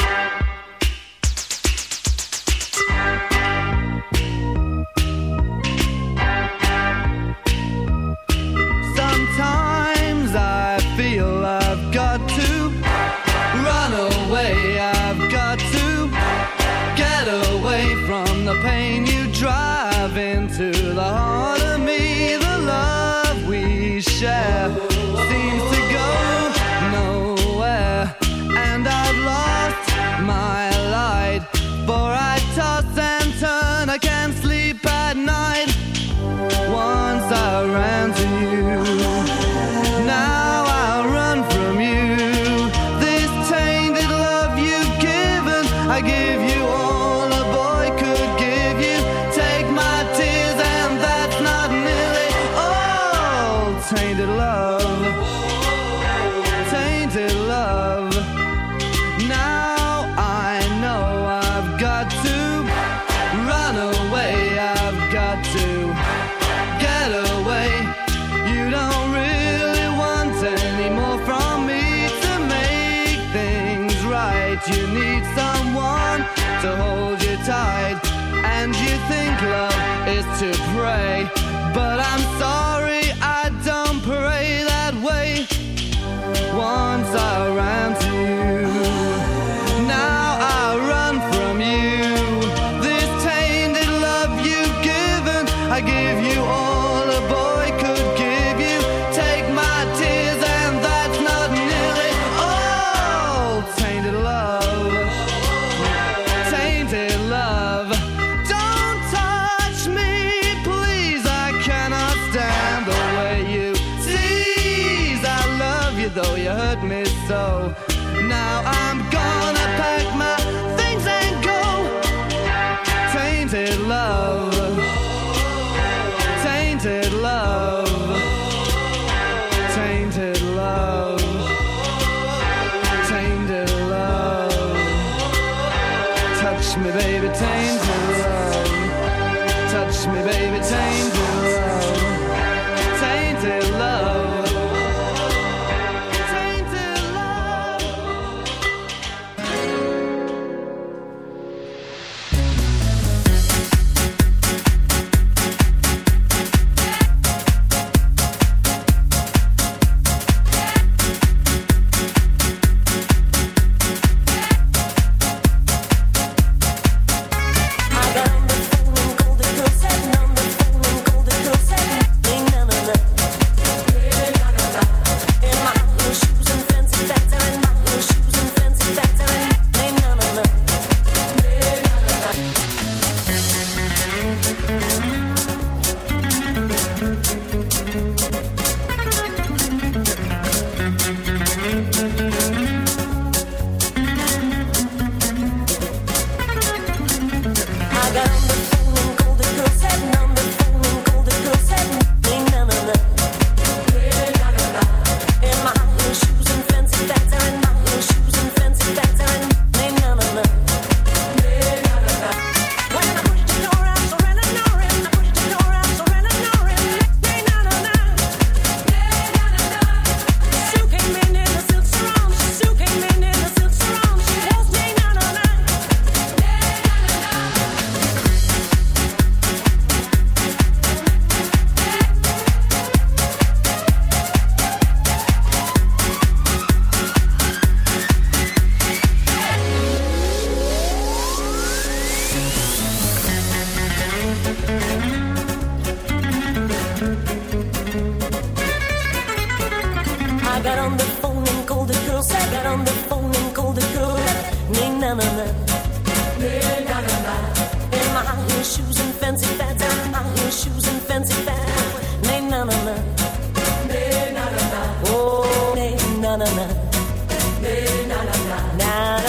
Sometimes give you na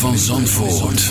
van Zandvoort.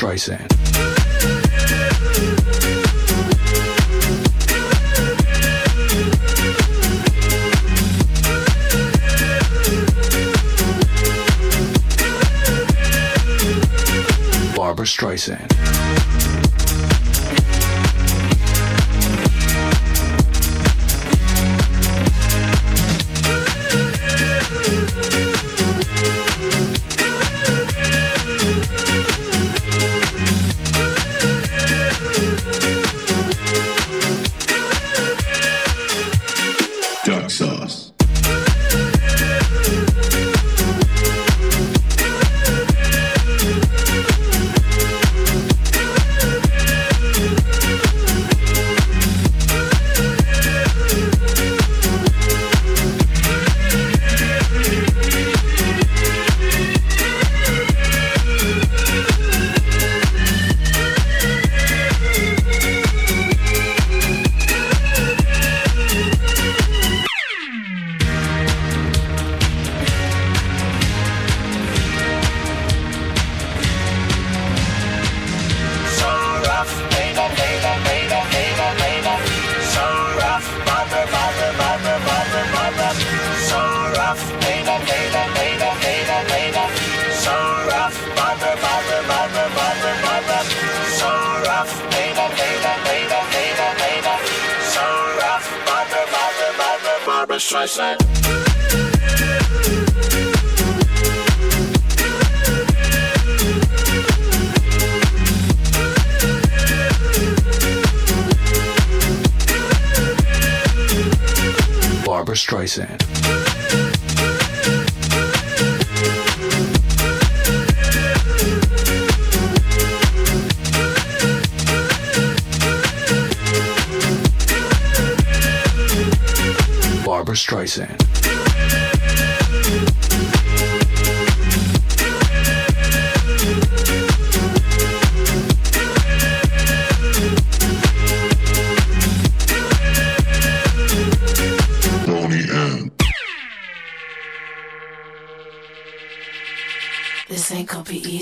Streisand.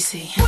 see.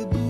the blue.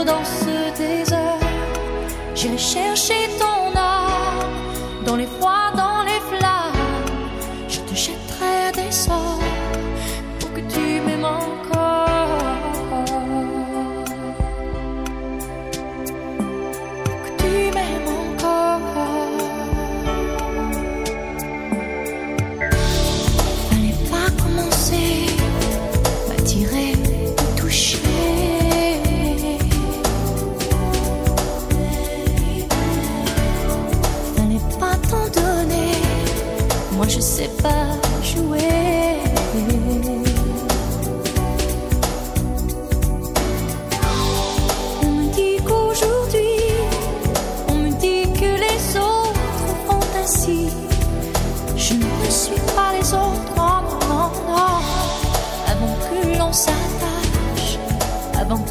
dans ce désert. J'irai chercher ton âme dans les froids.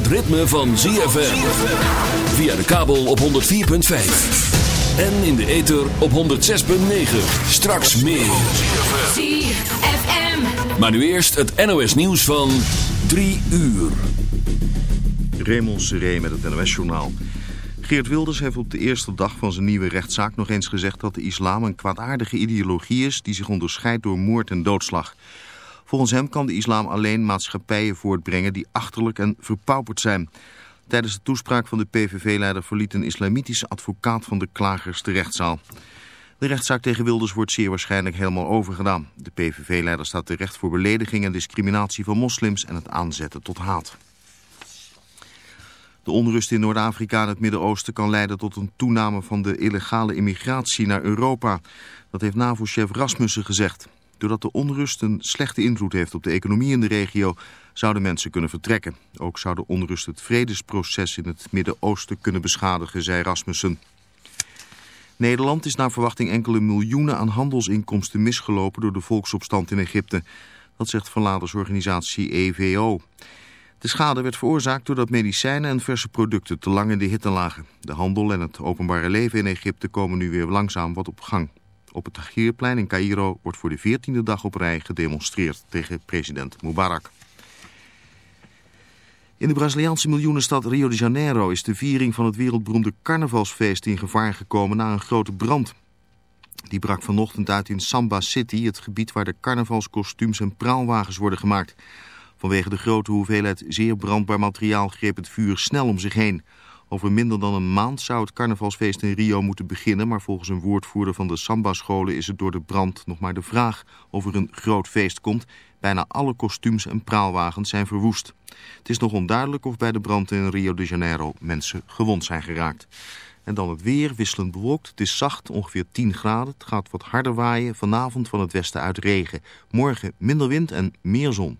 Het ritme van ZFM. Via de kabel op 104.5. En in de ether op 106.9. Straks meer. ZFM. Maar nu eerst het NOS nieuws van 3 uur. Raymond Seré met het NOS-journaal. Geert Wilders heeft op de eerste dag van zijn nieuwe rechtszaak nog eens gezegd dat de islam een kwaadaardige ideologie is die zich onderscheidt door moord en doodslag. Volgens hem kan de islam alleen maatschappijen voortbrengen die achterlijk en verpauperd zijn. Tijdens de toespraak van de PVV-leider verliet een islamitische advocaat van de klagers de rechtszaal. De rechtszaak tegen Wilders wordt zeer waarschijnlijk helemaal overgedaan. De PVV-leider staat terecht voor belediging en discriminatie van moslims en het aanzetten tot haat. De onrust in Noord-Afrika en het Midden-Oosten kan leiden tot een toename van de illegale immigratie naar Europa. Dat heeft NAVO-chef Rasmussen gezegd. Doordat de onrust een slechte invloed heeft op de economie in de regio, zouden mensen kunnen vertrekken. Ook zou de onrust het vredesproces in het Midden-Oosten kunnen beschadigen, zei Rasmussen. Nederland is naar verwachting enkele miljoenen aan handelsinkomsten misgelopen door de volksopstand in Egypte. Dat zegt verladersorganisatie EVO. De schade werd veroorzaakt doordat medicijnen en verse producten te lang in de hitte lagen. De handel en het openbare leven in Egypte komen nu weer langzaam wat op gang. Op het Tahrirplein in Cairo wordt voor de veertiende dag op rij gedemonstreerd tegen president Mubarak. In de Braziliaanse miljoenenstad Rio de Janeiro is de viering van het wereldberoemde carnavalsfeest in gevaar gekomen na een grote brand. Die brak vanochtend uit in Samba City, het gebied waar de carnavalskostuums en praalwagens worden gemaakt. Vanwege de grote hoeveelheid zeer brandbaar materiaal greep het vuur snel om zich heen. Over minder dan een maand zou het carnavalsfeest in Rio moeten beginnen, maar volgens een woordvoerder van de Samba-scholen is het door de brand nog maar de vraag of er een groot feest komt. Bijna alle kostuums en praalwagens zijn verwoest. Het is nog onduidelijk of bij de brand in Rio de Janeiro mensen gewond zijn geraakt. En dan het weer, wisselend bewolkt. Het is zacht, ongeveer 10 graden. Het gaat wat harder waaien. Vanavond van het westen uit regen. Morgen minder wind en meer zon.